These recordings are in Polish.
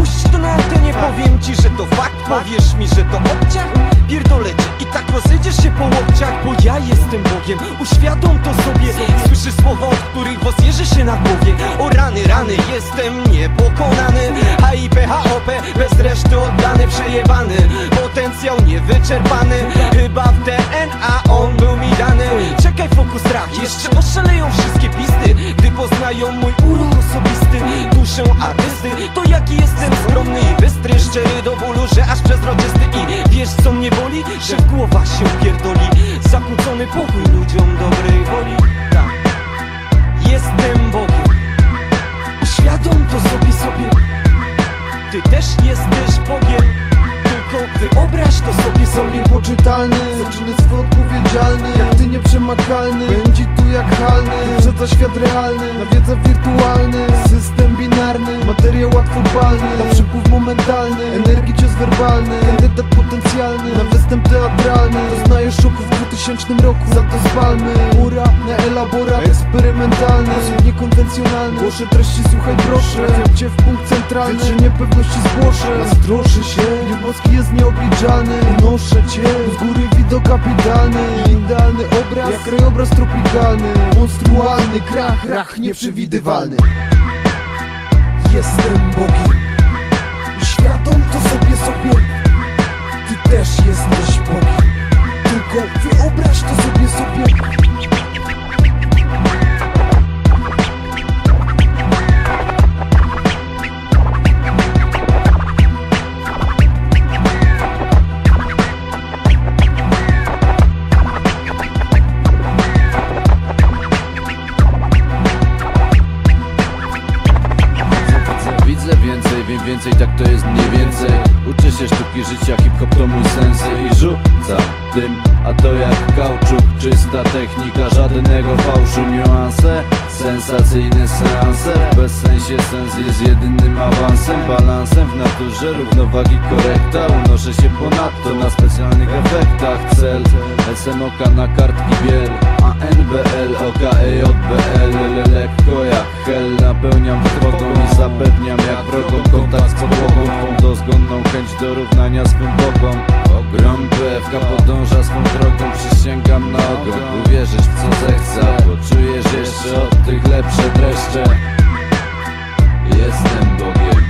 puść to na antenie Powiem ci, że to fakt, powiesz mi, że to obciach. Pierdolę cię i tak rozejdziesz się po łokciach Bo ja jestem Bogiem, uświadom to sobie. Słyszysz słowa, od których rozjeży się na głowie. O rany, rany, jestem niepokonany. HIP, HOP, bez reszty oddany, przejebany. Potencjał niewyczerpany. Chyba w DNA on był mi dany. Czekaj, fokus rak, jeszcze oszaleją wszystkie pisty Gdy poznają mój Szczery do bólu, że aż przezroczysty I wiesz co mnie boli? Że w głowach się pierdoli Zakłócony pokój ludziom dobrej woli. Tak, jestem Bogiem. Uświadom to sobie sobie. Ty też jesteś Bogiem. Tylko wyobraź to sobie sobie. Niepoczytalny, zaczyny swój odpowiedzialny. Jak ty nieprzemakalny, będzie tu jak halny. Wyprzedza świat realny, nawiedza wirtualny. System binarny, materiał przypływ momentalny, werbalny Kandydat potencjalny, na występ teatralny. Doznajesz szoku w 2000 roku, za to spalmy Ura na elaborat eksperymentalny Sposób niekonwencjonalny, głoszę treści, słuchaj proszę. Cię w punkt centralny, że niepewności zgłoszę. Zdroszę się, nieboski jest nieobliczalny Unoszę cię, z góry widok kapitalny Idealny obraz, jak krajobraz tropikalny Monstrualny krach, rach nieprzewidywalny. Jestem Bogiem więcej, tak to jest mniej więcej. Uczę się sztuki życia, hip-hop to mój sens. I rzuca tym, a to jak kauczuk. Czysta technika, żadnego fałszu. Niuanse, sensacyjne seanse. Bez sensie sens jest jedynym awansem. Balansem w naturze, równowagi korekta. Unoszę się ponadto na specjalnych efektach. Cel, SMOK na kartki biel A NBL, OKEJBL dozgonną chęć do równania swym bokom Ogrom PFK podąża swą drogą, przysięgam na ogon Uwierzysz w co zechce, poczujesz jeszcze od tych lepsze dreszcze. Jestem Bogiem,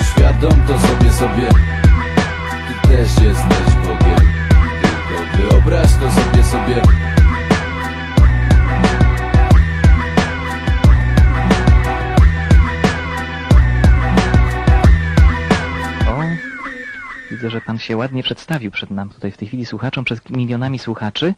uświadom to sobie sobie. Ty też jesteś widzę, że pan się ładnie przedstawił przed nam tutaj w tej chwili słuchaczom, przed milionami słuchaczy.